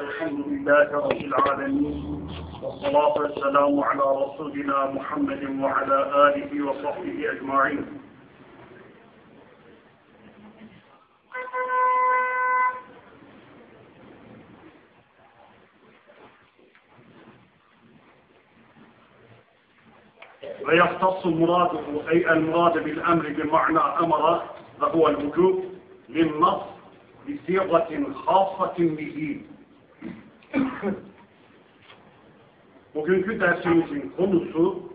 الحمد لله رب العالمين والصلاة والسلام على رسولنا محمد وعلى آله وصحبه أجمعين. ويختص مراده أي المراد بالأمر بمعنى أمر وهو الوجوب للنص بصيغة خاصة به. Bugünkü dersimizin konusu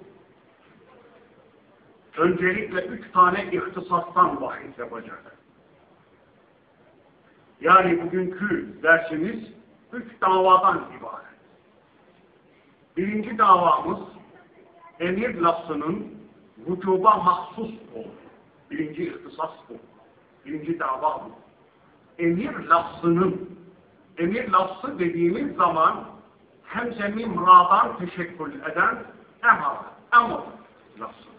öncelikle üç tane ihtisastan bahis yapacak. Yani bugünkü dersimiz üç davadan ibaret. Birinci davamız emir lafzının vücuba mahsus olur. Birinci ihtisas bu. Birinci dava. Emir lafzının, emir lafzı dediğimiz zaman hemze mimradan teşekkül eden emar, emr lafzıdır.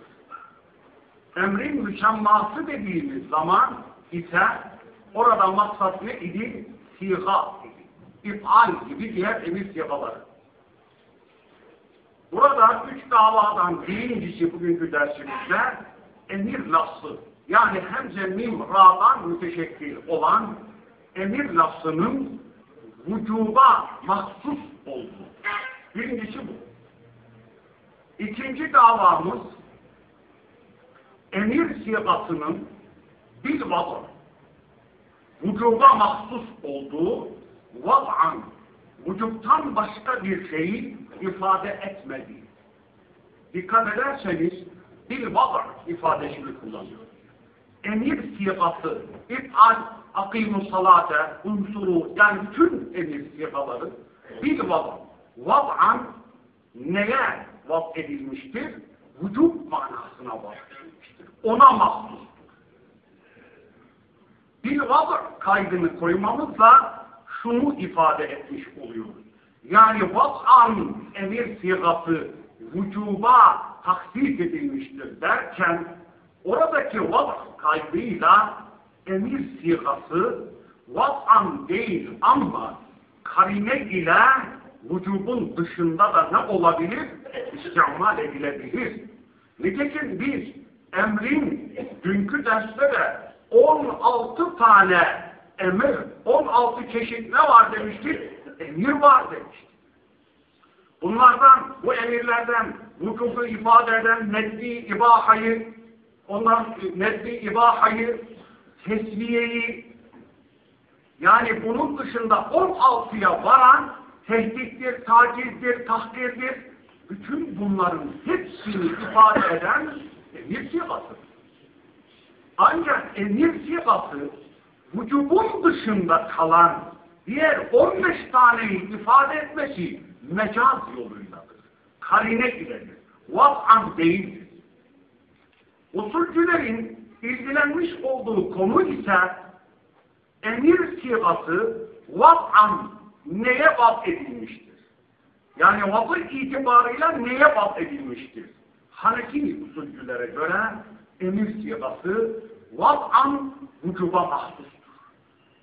Emrin müşemması dediğimiz zaman ise orada maksat ne idi? Siga idi. İf'al gibi diğer emir sigaları. Burada üç davadan birincisi bugünkü dersimizde emir lafzı yani hemze mim ra'dan müteşekkil olan emir lafzının vücuba mahsus olduğu. Birincisi bu. İkinci davamız emir sigasının bir vazı vücuba mahsus olduğu vaz'an vücuttan başka bir şeyi ifade etmediği. Dikkat ederseniz bir vaz'a ifadesini kullanıyor. Emir sigası, if'al, akimus salate, unsuru, yani bütün emir sigaları bir vaz'a, vaz'an neye vaz edilmiştir? Vücut manasına vaz edilmiştir. Ona mahsustur. Bir vaz'a kaydını koymamızla şunu ifade etmiş oluyoruz. Yani vaz'an emir sigası vücuba taksis edilmiştir derken oradaki vaz kaydıyla emir sigası vaz'an değil ama karine ile vücubun dışında da ne olabilir? İstimal edilebilir. Nitekim biz emrin dünkü derste de 16 tane emir, 16 çeşit ne var demiştik? Emir var demiştik. Bunlardan, bu emirlerden vukufu ifade eden nedbi ibahayı, ondan nedbi ibahayı, tesviyeyi, yani bunun dışında 16'ya varan tehdittir, tacizdir, tahkirdir, bütün bunların hepsini ifade eden emir sigasıdır. Ancak emir sigası vücubun dışında kalan diğer 15 taneyi ifade etmesi mecaz yoluyladır. Karine iledir. Vaz'an değildir. Usulcülerin ilgilenmiş olduğu konu ise emir sigası vaz'an neye vaz edilmiştir? Yani vazı itibarıyla neye vaz edilmiştir? Hanefi usulcülere göre emir sigası vaz'an vücuba mahsustur.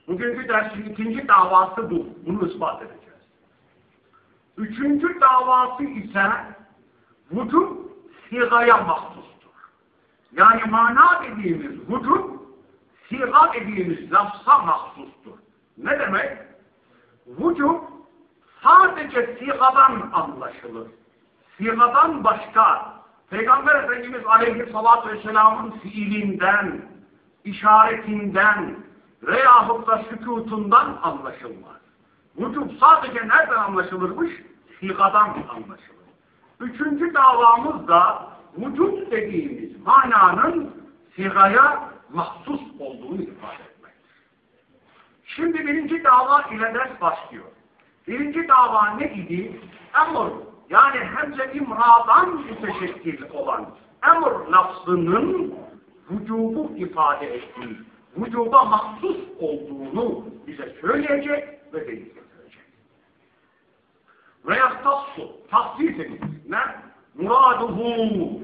Bugünkü dersin ikinci davası bu. Bunu ispat edeceğiz. Üçüncü davası ise vücub sigaya mahsustur. Yani mana dediğimiz vücub siga dediğimiz lafza mahsustur. Ne demek? Vücub sadece sigadan anlaşılır. Sigadan başka Peygamber Efendimiz Aleyhisselatü Vesselam'ın fiilinden, işaretinden veyahut da sükutundan anlaşılmaz. Vücub sadece nereden anlaşılırmış? Sigadan anlaşılır. Üçüncü davamız da vücut dediğimiz mananın sigaya mahsus olduğunu ifade etmektir. Şimdi birinci dava ile ders başlıyor. Birinci dava ne idi? Emr yani hemze imradan müteşekkil olan emr lafzının vücubu ifade ettiği, vücuba mahsus olduğunu bize söyleyecek ve delil getirecek. Ve yaktassu, tahsis edilir. Ne? Muraduhu.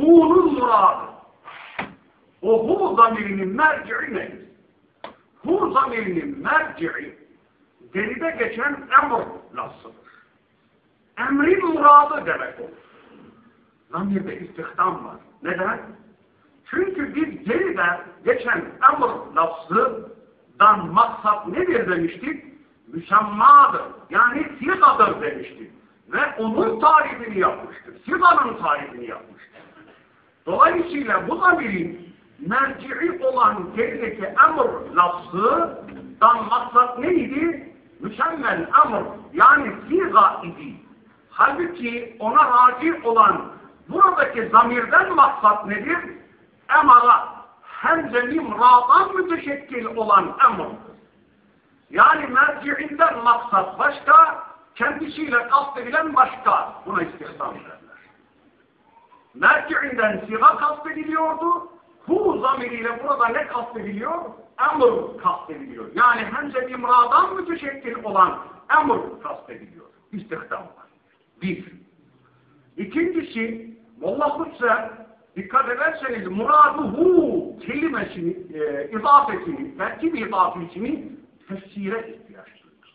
Hu'nun muradı. O hu zamirinin merci'i nedir? Hu zamirinin merci'i geride geçen emr lafzıdır. Emrin muradı demek olur. Zamirde istihdam var. Neden? Çünkü biz geride geçen emr lafzından maksat nedir demiştik? Müsemmadır. Yani sigadır demiştik. Ve onun tarifini yapmıştır. Siganın tarifini yapmıştır. Dolayısıyla bu zamirin merci'i olan gerideki emr lafzından maksat neydi? Mükemmel emr yani siga idi. Halbuki ona raci olan buradaki zamirden maksat nedir? Emara hemze mim ra'dan müteşekkil olan emrdir. Yani merci'inden maksat başka, kendisiyle kastedilen başka. Buna istihdam derler. Merci'inden siga kastediliyordu. Hu zamiriyle burada ne kastediliyor? Emr kastediliyor. Yani hemze imradan müteşekkil olan emr kastediliyor. İstihdam var. Bir. İkincisi, Vallahutse dikkat ederseniz muraduhu kelimesini, e, izafesini, terkib izafesini tefsire ihtiyaç duyuyor.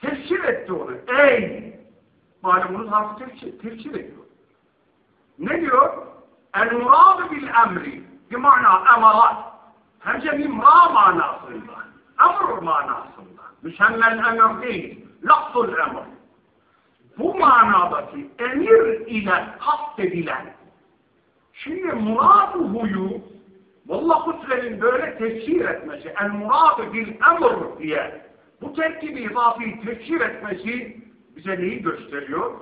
Tefsir etti onu. Ey! Malumunuz harfi tefsir, tefsir ediyor. Ne diyor? El muradu bil emri bir mana emarat. Hemce mimra manasında. Emr manasında. Müşemmel emir değil. Lafzul emr. Bu manadaki emir ile kastedilen şimdi muraduhuyu Vallah Hüsrev'in böyle tefsir etmesi, el muradu bil emr diye bu terkibi izafiyi tefsir etmesi bize neyi gösteriyor?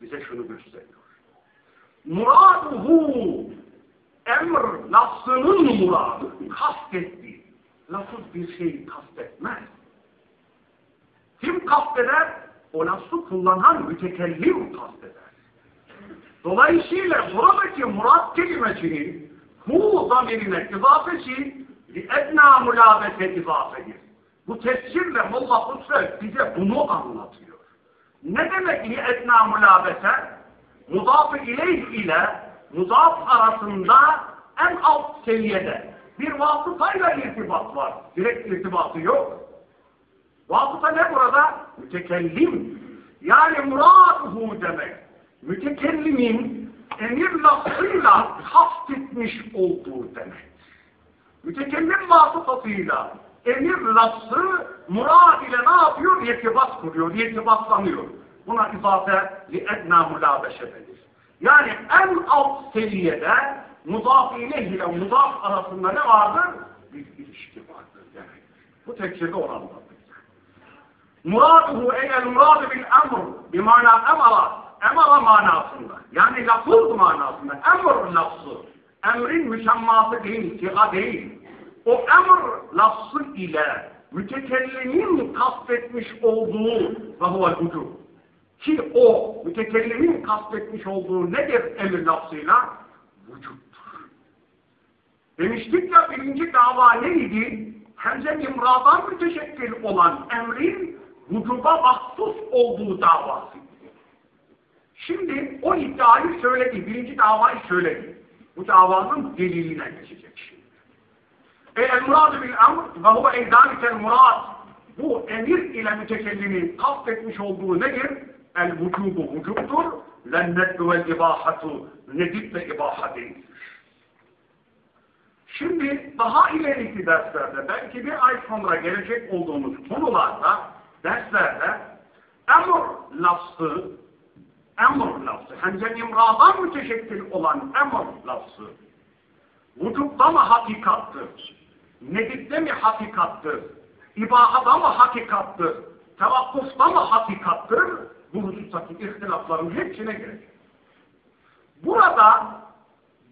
Bize şunu gösteriyor. Muraduhu emr lafzının muradı kastettiği. Lafız bir şeyi kastetmez. Kim kasteder? O lafzı kullanan mütekellim kasteder. Dolayısıyla buradaki murat kelimesinin hu zamirine izafesi edna mülabete izafedir. Bu tefsirle Molla Hüsrev bize bunu anlatıyor. Ne demek li edna mülabete? Mudaf-ı ileyh ile mudaf arasında en alt seviyede bir vasıtayla irtibat var. Direkt irtibatı yok. Vasıta ne burada? Mütekellim. Yani muraduhu demek. Mütekellimin emir lafzıyla kastetmiş olduğu demek. Mütekellim vasıtasıyla emir lafzı murad ile ne yapıyor? Yetibat kuruyor, yetibatlanıyor. Buna izafe mülabeşe denir. Yani en alt seviyede mudaf ileyh ile mudaf arasında ne vardır? Bir ilişki vardır demek. Bu tekçede oranladır. Muraduhu eyel muradu bil emr bir mana emara emara manasında yani lafız manasında emr lafzı emrin müsemması değil, siga değil. O emr lafzı ile mütekellimin kastetmiş olduğu ve huvel vücub. Ki o mütekellimin kastetmiş olduğu nedir emir lafzıyla? Vücuttur. Demiştik ya birinci dava neydi? Hemze imradan müteşekkil olan emrin vücuba mahsus olduğu davası. Şimdi o iddiayı söyledi, birinci davayı söyledi. Bu davanın deliline geçecek şimdi. E el muradu bil emr ve huve eydanikel murad. Bu emir ile mütekellimin kastetmiş olduğu nedir? El vücubu vücuttur. Lennetlu vel ibahatu nedip ve ibaha değildir. Şimdi daha ileriki derslerde belki bir ay sonra gelecek olduğumuz konularda derslerde emr lafzı emr lafzı hemze imradan müteşekkil olan emr lafzı vücutta mı hakikattır? Nedipte mi hakikattır? İbahada mı hakikattır? Tevakkufta mı hakikattır? Bu husustaki ihtilafların hepsine gelecek. Burada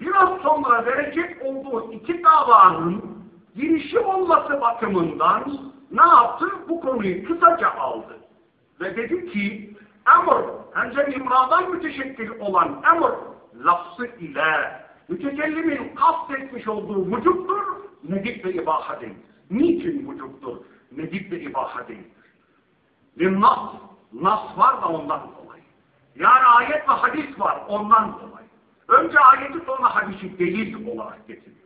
biraz sonra verecek olduğu iki davanın girişi olması bakımından ne yaptı? Bu konuyu kısaca aldı. Ve dedi ki emr, hemze imradan müteşekkil olan emr lafzı ile mütekellimin kastetmiş olduğu vücuttur, nedip ve ibaha değildir. Niçin vücuttur? Nedip ve ibaha değildir. Bir nas, nas var da ondan dolayı. Yani ayet ve hadis var ondan dolayı. Önce ayeti sonra hadisi delil olarak getiriyor.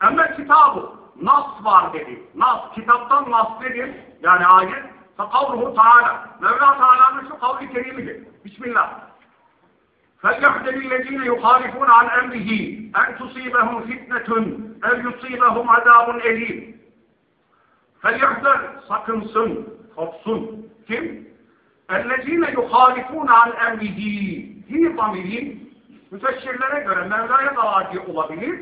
Ama kitabı, nas var dedi. Nas, kitaptan nas nedir? Yani ayet, فَقَوْلُهُ Teala. Mevla Teala'nın şu kavli kerimidir. Bismillah. فَلْيَحْدَ الَّذ۪ينَ يُخَالِفُونَ عَنْ اَمْرِهِ اَنْ تُصِيبَهُمْ فِتْنَةٌ اَوْ يُصِيبَهُمْ عَذَابٌ اَل۪يمٌ فَلْيَحْدَرْ Sakınsın, korksun. Kim? اَلَّذ۪ينَ يُخَالِفُونَ عَنْ اَمْرِهِ Hi zamiri, müfessirlere göre Mevla'ya da vaki olabilir,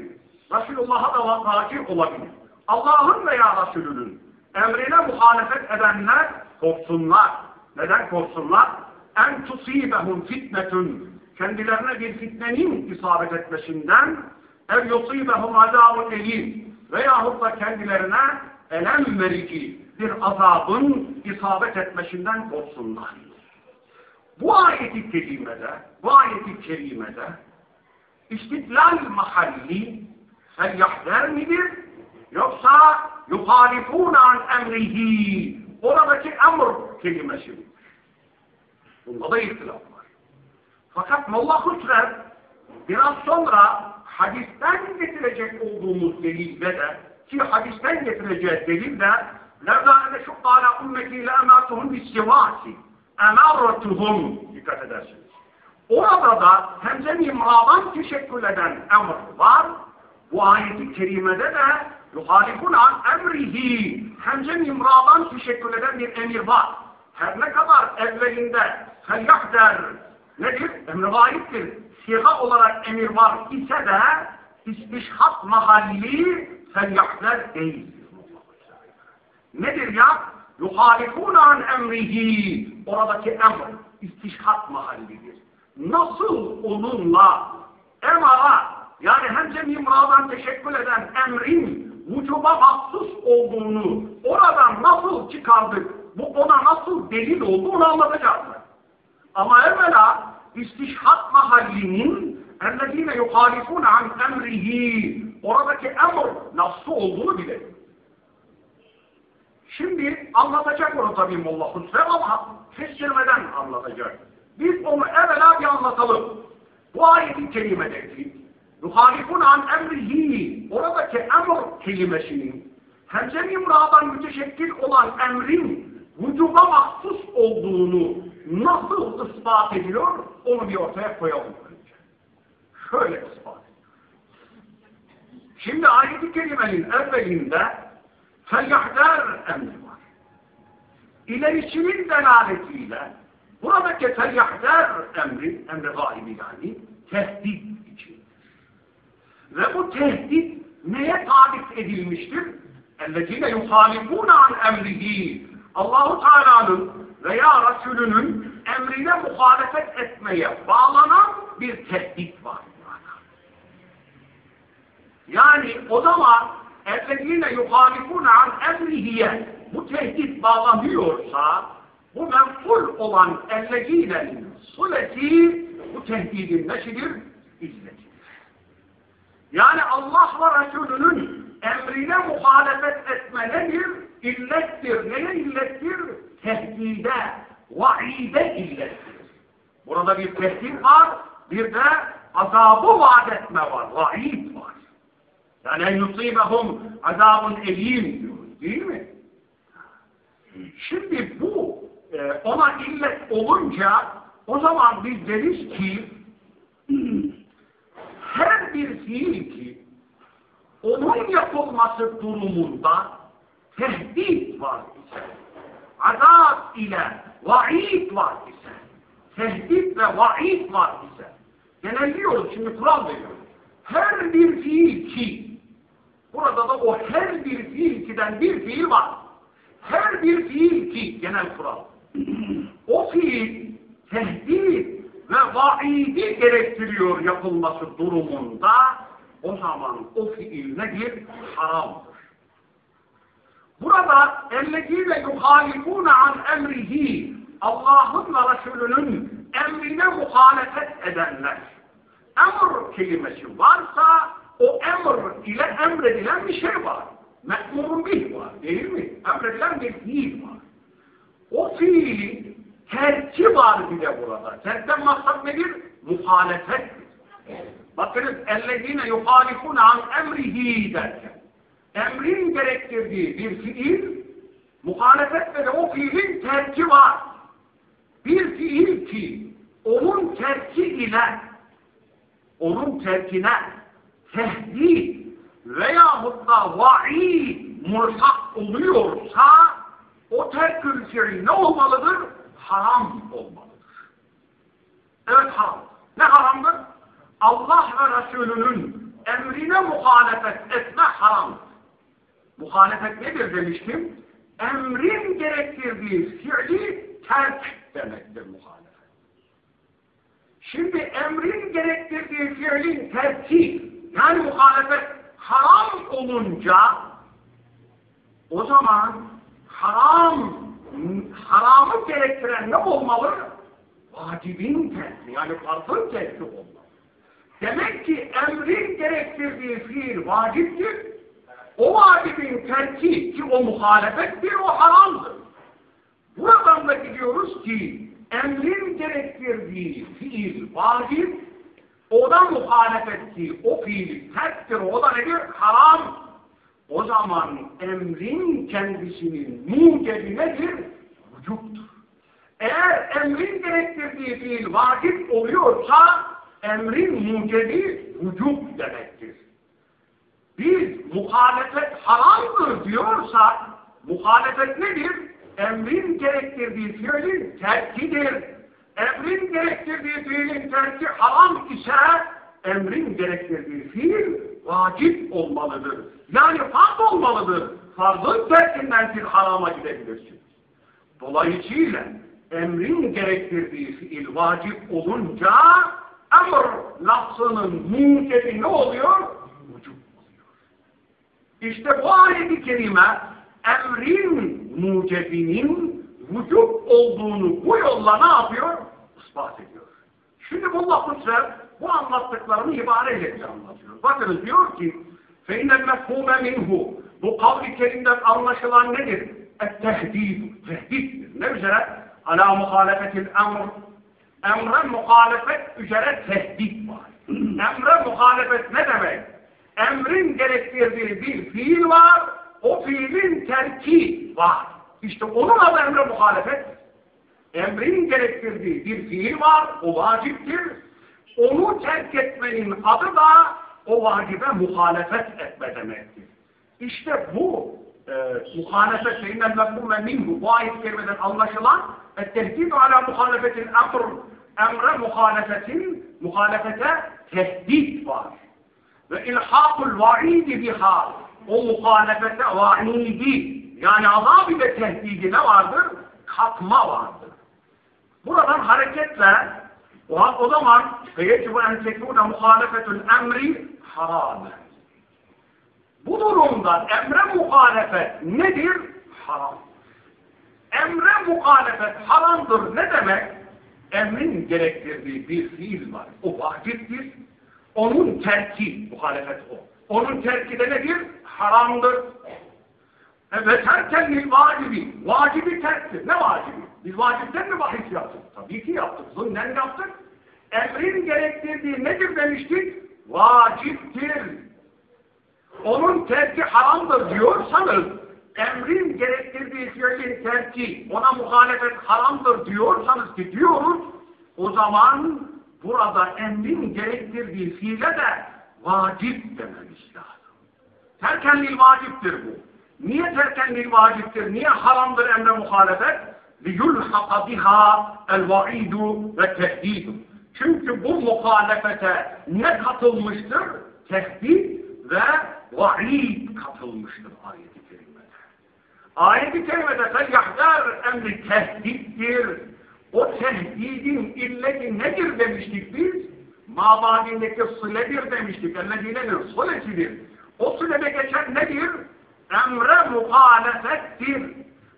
Resulullah'a da vaki olabilir. Allah'ın veya Resulünün emrine muhalefet edenler korksunlar. Neden korksunlar? En tusibehum fitnetun. Kendilerine bir fitnenin isabet etmesinden ev yusibehum azabun elim. Veyahut da kendilerine elem verici bir azabın isabet etmesinden korksunlar. Bu ayeti kerimede, bu ayeti kerimede istidlal mahalli seyyahler midir? Yoksa yuhalifûne an emrihi oradaki emr kelimesi mi? Bunda da ihtilaf var. Fakat Molla Hüsrev biraz sonra hadisten getirecek olduğumuz delilde de ki hadisten getireceği delil de Mevla ile şu ala ümmetiyle emertuhum bisivaki. Emertuhum. Dikkat edersiniz. Orada da hemze-i mağdan teşekkül eden emr var. Bu ayeti kerimede de yuhalifun an emrihi hemze-i mağdan teşekkül eden bir emir var. Her ne kadar evvelinde felyah der nedir? Emri vaiddir. Siga olarak emir var ise de istişhat mahalli felyahler değil. Nedir ya? yuhalifun an emrihi oradaki emr istişhat mahallidir. Nasıl onunla emara yani hemze mimradan teşekkül eden emrin vücuba mahsus olduğunu oradan nasıl çıkardık, bu ona nasıl delil oldu onu anlatacağız. Ama evvela istişhat mahallinin اَلَّذ۪ينَ يُخَالِفُونَ عَنْ اَمْرِهِ oradaki emr nasıl olduğunu bilelim. Şimdi anlatacak onu tabii Molla Hüsrev ama kestirmeden anlatacak. Biz onu evvela bir anlatalım. Bu ayetin kelimedeki yuhalifun an emrihi oradaki emr kelimesinin hemze mimradan müteşekkil olan emrin vücuba mahsus olduğunu nasıl ispat ediyor onu bir ortaya koyalım önce. Şöyle ispat ediyor. Şimdi ayet-i evvelinde felyahdar emri var. İlerisinin delaletiyle buradaki felyahdar emri, emri gaibi yani tehdit için. Ve bu tehdit neye tarif edilmiştir? اَلَّذِينَ يُخَالِفُونَ عَنْ اَمْرِهِ Allahu Teala'nın veya Resulünün emrine muhalefet etmeye bağlanan bir tehdit var. Yani o zaman اَلَّذ۪ينَ يُخَالِفُونَ عَنْ اَمْرِهِيَ Bu tehdit bağlanıyorsa bu menful olan اَلَّذ۪ينَ suleti bu tehdidin neşidir? İzzetidir. Yani Allah ve Resulünün emrine muhalefet etme nedir? İllettir. Neye illettir? Tehdide, vaide illettir. Burada bir tehdit var, bir de azabı vaat etme var, vaid var. Yani en yusibehum azabun elim diyoruz değil mi? Şimdi bu e, ona illet olunca o zaman biz deriz ki her bir fiil ki onun yapılması durumunda tehdit var ise azab ile vaid var ise tehdit ve vaid var ise genelliyoruz şimdi kural veriyoruz her bir fiil ki Burada da o her bir fiil bir fiil var. Her bir fiil ki genel kural. o fiil tehdit ve vaidi gerektiriyor yapılması durumunda o zaman o fiil nedir? Haramdır. Burada ellezine yuhalifune an emrihi Allah'ın ve Resulünün emrine muhalefet edenler. Emr kelimesi varsa o emr ile emredilen bir şey var. Me'murun bih var değil mi? Emredilen bir fiil var. O fiilin terki var bile burada. Terkten maksat nedir? Muhalefettir. Bakınız ellezine yuhalifune an emrihi derken emrin gerektirdiği bir fiil muhalefette de o fiilin terki var. Bir fiil ki onun terki ile onun terkine tehdit veyahut da vaid mursak oluyorsa o terkül fiil ne olmalıdır? Haram olmalıdır. Evet haram. Ne haramdır? Allah ve Resulünün emrine muhalefet etme haramdır. Muhalefet nedir demiştim? Emrin gerektirdiği fiili terk demektir muhalefet. Şimdi emrin gerektirdiği fiilin terki, yani muhalefet haram olunca o zaman haram haramı gerektiren ne olmalı? Vacibin terki, yani farzın terki olmalı. Demek ki emrin gerektirdiği fiil vaciptir. O vacibin terki ki o muhalefettir, o haramdır. Buradan da gidiyoruz ki emrin gerektirdiği fiil vacip, o da muhalefet ki o fiil terktir, o da nedir? Haram. O zaman emrin kendisinin mucebi nedir? Vücuttur. Eğer emrin gerektirdiği fiil vacip oluyorsa emrin mucebi vücut demektir. Biz muhalefet haramdır diyorsak muhalefet nedir? Emrin gerektirdiği fiilin terkidir. Emrin gerektirdiği fiilin terki haram ise emrin gerektirdiği fiil vacip olmalıdır. Yani farz olmalıdır. Farzın terkinden bir harama gidebilirsiniz. Dolayısıyla emrin gerektirdiği fiil vacip olunca emr lafzının mucebi ne oluyor? Vücut oluyor. İşte bu ayet-i kerime emrin mucebinin vücut olduğunu bu yolla ne yapıyor? Ispat ediyor. Şimdi bu lafızlar bu anlattıklarını ibareyle bize anlatıyor. Bakınız diyor ki فَاِنَّ الْمَفْهُومَ مِنْهُ Bu kavli kerimden anlaşılan nedir? Et-tehdid, tehdittir. Ne üzere? Ala muhalefetil emr. Emre muhalefet üzere tehdit var. Emre muhalefet ne demek? Emrin gerektirdiği bir fiil var, o fiilin terki var. İşte onun emre muhalefet. Emrin gerektirdiği bir fiil var, o vaciptir. Onu terk etmenin adı da o vacibe muhalefet etme demektir. İşte bu e, muhalefet şeyinden mefhume minhu bu ayet kerimeden anlaşılan tehdit ala muhalefetin emr emre muhalefetin muhalefete tehdit var. Ve ilhakul vaidi biha o muhalefete vaidi yani azab ile tehdidi ne vardır? Katma vardır. Buradan hareketle o, o zaman feyecibu en tekûne muhalefetül emri haramen. Bu durumda emre muhalefet nedir? Haram. Emre muhalefet haramdır ne demek? Emrin gerektirdiği bir fiil var. O vaciptir. Onun terki muhalefet o. Onun terki de nedir? Haramdır. Ve terken lil vacibi. Vacibi terktir. Ne vacibi? Biz vacipten mi bahis yaptık? Tabii ki yaptık. Zımnen yaptık. Emrin gerektirdiği nedir demiştik? Vaciptir. Onun terki haramdır diyorsanız, emrin gerektirdiği fiilin terki, ona muhalefet haramdır diyorsanız ki diyoruz, o zaman burada emrin gerektirdiği fiile de vacip dememiz lazım. Terken lil vaciptir bu. Niye terken lil vaciptir? Niye haramdır emre muhalefet? لِيُلْحَقَ بِهَا الْوَعِيدُ وَتَهْدِيدُ Çünkü bu muhalefete ne katılmıştır? Tehdit ve vaid katılmıştır ayet-i kerimede. Ayet-i kerimede felyahdar emri tehdittir. O tehdidin illeti nedir demiştik biz? Mabadindeki sıledir demiştik. Ellezînedir, sılesidir. O sılede geçen nedir? Emre muhalefettir.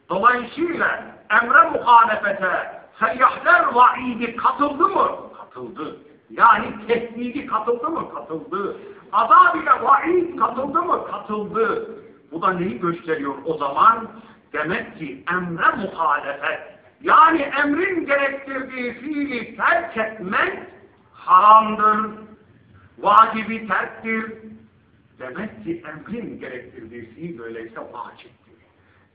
Dolayısıyla emre muhalefete seyyahler vaidi katıldı mı? Katıldı. Yani tehdidi katıldı mı? Katıldı. Azab ile vaid katıldı mı? Katıldı. Bu da neyi gösteriyor o zaman? Demek ki emre muhalefet. Yani emrin gerektirdiği fiili terk etmek haramdır. vacibi terktir. Demek ki emrin gerektirdiği fiil öyleyse vaciptir.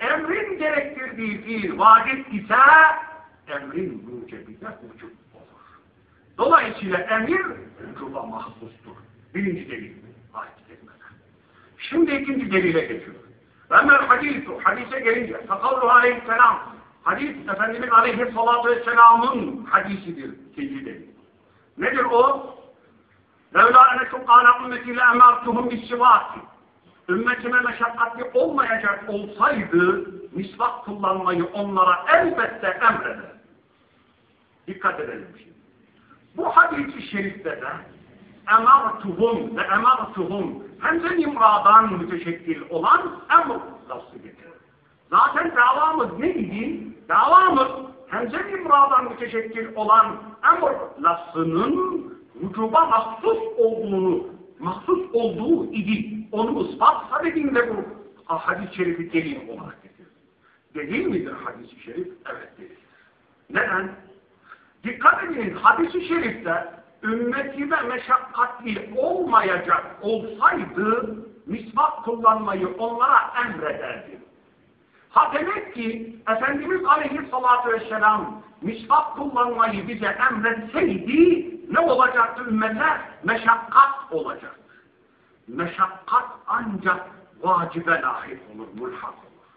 Emrin gerektirdiği fiil vacip ise emrin mucebi de vücut olur. Dolayısıyla emir vücuba mahsustur. Birinci delil ayet kerimeden. Şimdi ikinci delile geçiyor. Ömer hadisu, hadise gelince, fakavlu aleyhisselam, hadis Efendimiz aleyhissalatu vesselamın hadisidir ikinci delil. Nedir o? Levla ene şukkâne ümmetiyle emartuhum bissivâki. Ümmetime meşakkatli olmayacak olsaydı, misvak kullanmayı onlara elbette emreder. Dikkat edelim şimdi. Bu hadis-i şerifte de emartuhum ve emartuhum hem de imradan müteşekkil olan emr lafzı getirir. Zaten davamız neydi? Davamız hemze imradan müteşekkil olan emr lafzının vücuba mahsus olduğunu, mahsus olduğu idi. Onu ispat sadedinde bu hadis-i şerifi delil olarak getirir. Delil midir hadis-i şerif? Evet delil. Neden? Dikkat edin hadis-i şerifte ümmetime meşakkatli olmayacak olsaydı misvak kullanmayı onlara emrederdi. Ha demek ki Efendimiz Aleyhisselatü Vesselam misvak kullanmayı bize emretseydi ne olacaktı ümmete? Meşakkat olacaktı. Meşakkat ancak vacibe lahip olur, mulhak olur.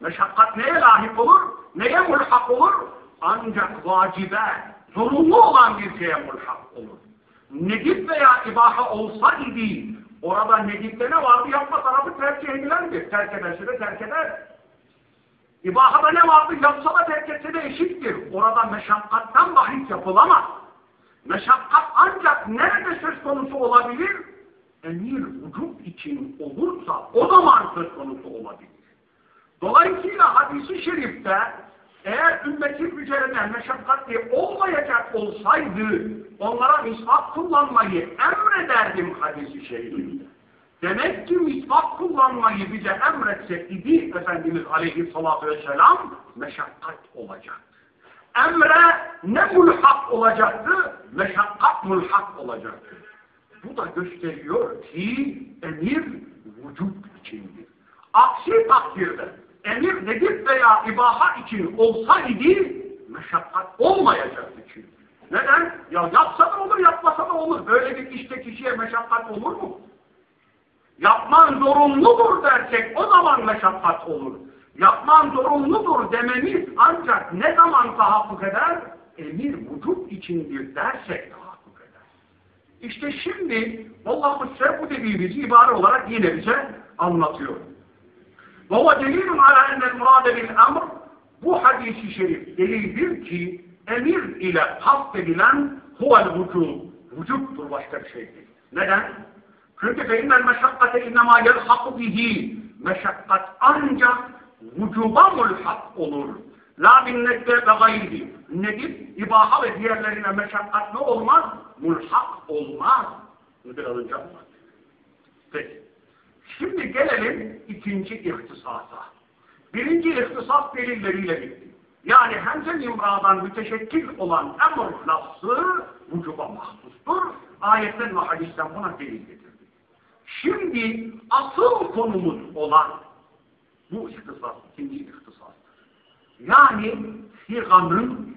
Meşakkat neye lahip olur? Neye mulhak olur? Ancak vacibe, zorunlu olan bir şeye mulhak olur. Nedip veya ibaha olsa idi, orada nedipte ne vardı? Yapma tarafı tercih edilendir. Terk ederse de terk eder. İbahada ne vardı? Yapsa da terk etse de eşittir. Orada meşakkattan bahis yapılamaz. Meşakkat ancak nerede söz konusu olabilir? Emir vücut için olursa o zaman söz konusu olabilir. Dolayısıyla hadisi şerifte eğer ümmetin üzerine meşakkatli olmayacak olsaydı onlara misvak kullanmayı emrederdim hadisi şerifinde. Demek ki misvak kullanmayı bize emretse idi Efendimiz Aleyhisselatü Vesselam meşakkat olacaktı. Emre ne mulhak olacaktı? Meşakkat mulhak olacaktı. Bu da gösteriyor ki emir vücut içindir. Aksi takdirde emir nedir veya ibaha için olsaydı meşakkat olmayacaktı çünkü. Neden? Ya yapsa da olur, yapmasa da olur. Böyle bir işte kişiye meşakkat olur mu? Yapman zorunludur dersek o zaman meşakkat olur yapman zorunludur dememiz ancak ne zaman tahakkuk eder? Emir vücut içindir dersek tahakkuk eder. İşte şimdi Allah'ın bu dediği bir ibare olarak yine bize anlatıyor. Baba delilun ala ennel murade bil emr bu hadisi şerif delildir ki emir ile kastedilen huvel vücud. Vücuttur başka bir şey değil. Neden? Çünkü feinnel meşakkate innemâ yelhaku bihi. Meşakkat ancak vücuba mulhak olur. La bin nedde ve gayri. Nedip, ibaha ve diğerlerine meşakkat ne olmaz? Mulhak olmaz. Bunu biraz önce anlattık. Peki. Şimdi gelelim ikinci ihtisasa. Birinci ihtisas delilleriyle bitti. Yani hemze imradan müteşekkil olan emr lafzı vücuba mahsustur. Ayetten ve hadisten buna delil getirdi. Şimdi asıl konumuz olan bu ihtisas, ikinci ihtisastır. Yani siganın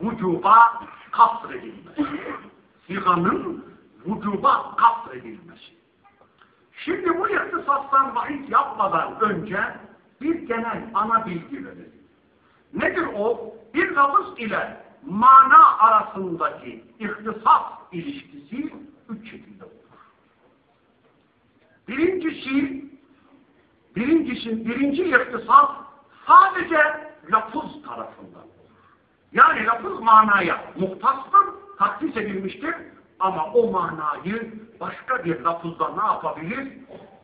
vücuba kasredilmesi. Siganın vücuba kasredilmesi. Şimdi bu ihtisastan bahis yapmadan önce bir genel ana bilgi verelim. Nedir o? Bir lafız ile mana arasındaki ihtisas ilişkisi üç şekilde olur. Birincisi, birincisi, birinci ihtisas sadece lafız tarafından. Yani lafız manaya muhtastır, takdis edilmiştir ama o manayı başka bir lafızda ne yapabilir?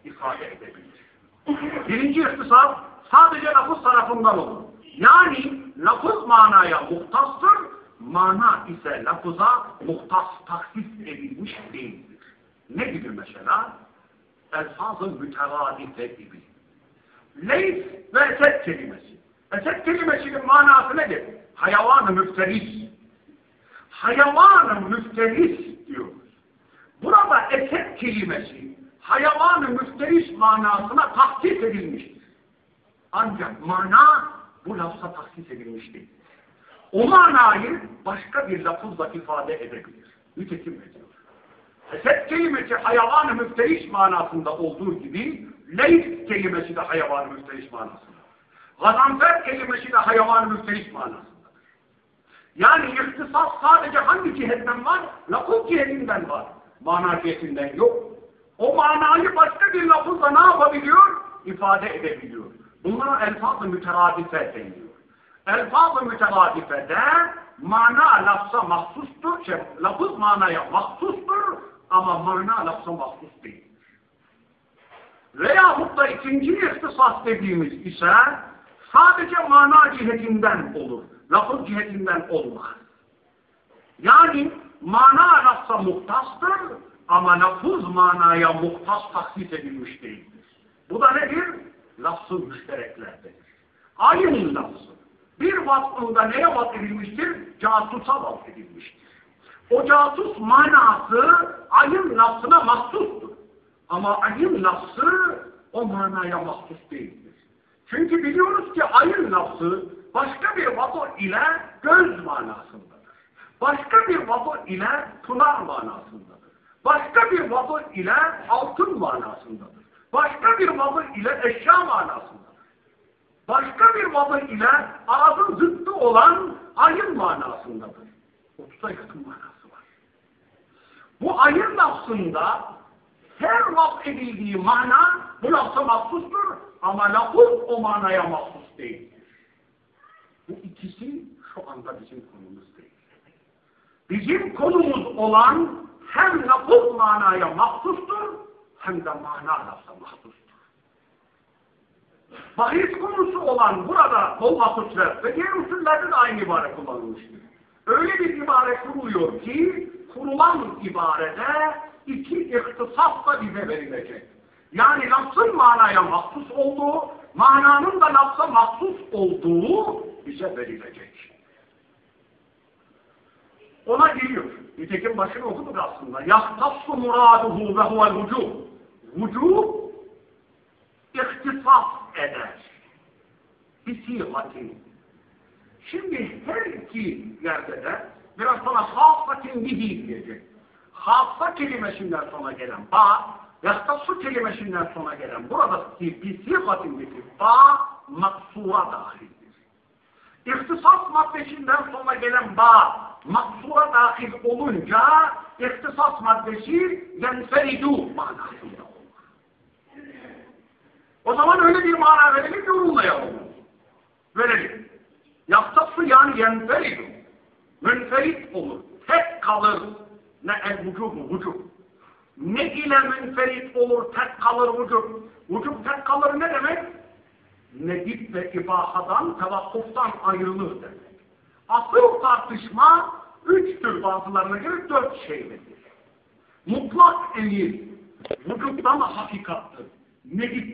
ifade edebilir. Birinci ihtisas sadece lafız tarafından olur. Yani lafız manaya muhtastır, mana ise lafıza muhtas taksis edilmiş değildir. Ne gibi mesela? Elfaz-ı mütevadife gibi. Leys ve esed kelimesi. Esed kelimesinin manası nedir? Hayvan-ı müfteris. Hayvan-ı müfteris diyoruz. Burada esed kelimesi hayvanı müfteriş manasına tahsis edilmiştir. Ancak mana bu lafza tahsis edilmiş değil. O manayı başka bir lafızla ifade edebilir. Nitekim ediyor. Esed kelimesi hayvanı müfteriş manasında olduğu gibi leys kelimesi de hayvanı müfteriş manasında. Gazanfer kelimesi de hayvanı müfteriş manasında. Yani ihtisas sadece hangi cihetten var? Lafız cihetinden var. Mana cihetinden yok. O manayı başka bir lafızla ne yapabiliyor? İfade edebiliyor. Bunlara elfaz-ı müteradife deniyor. Elfaz-ı müteradifede mana lafza mahsustur, şey, lafız manaya mahsustur ama mana lafza mahsus değildir. Veyahut da ikinci ihtisas dediğimiz ise sadece mana cihetinden olur. Lafız cihetinden olmaz. Yani mana lafza muhtastır ama lafız manaya muhtas taksis edilmiş değildir. Bu da nedir? Lafzı müştereklerdedir. Aynı lafzı. Bir vasfında neye vasf edilmiştir? Casusa vasf edilmiştir. O casus manası ayın lafzına mahsustur. Ama ayın lafzı o manaya mahsus değildir. Çünkü biliyoruz ki ayın lafzı başka bir vazo ile göz manasındadır. Başka bir vazo ile pınar manasındadır. Başka bir vazo ile altın manasındadır. Başka bir vazo ile eşya manasındadır. Başka bir vazo ile ağzın zıttı olan ayın manasındadır. 30'a yakın manası var. Bu ayın lafzında her laf edildiği mana bu lafza mahsustur ama lafız o manaya mahsus değildir. Bu ikisi şu anda bizim konumuz değil. Bizim konumuz olan hem lafız manaya mahsustur hem de mana lafza mahsustur. Bahis konusu olan burada kol vasıflar ve diğer usullerde de aynı ibare kullanılmıştır. Öyle bir ibare kuruluyor ki kurulan ibarede iki iktisas da bize verilecek. Yani lafzın manaya mahsus olduğu, mananın da lafza mahsus olduğu bize verilecek. Ona geliyor. Nitekim başını okuduk aslında. Yahtassu muraduhu ve huvel vücub. Vücub iktisas eder. Bisihati. Şimdi her iki yerde de biraz sana hafatin bihi diyecek. Haffa kelimesinden sonra gelen ba, yahtassu kelimesinden sonra gelen burada bisihatindeki ba maksura dahildir. İhtisas maddesinden sonra gelen ba maksura dahil olunca ihtisas maddesi yenferidu manasında olur. O zaman öyle bir mana verelim yorumlayalım. Verelim. Yahtası yani yenferidu. Münferit olur. Tek kalır. Ne el vücubu vücub. Ne ile münferit olur tek kalır vücub. Vücub tek kalır ne demek? Nedip ve ibahadan, tevakkuftan ayrılır demek. Asıl tartışma üçtür bazılarına göre dört şeyledir. Mutlak emir, vücuttan hakikattır. Nedipten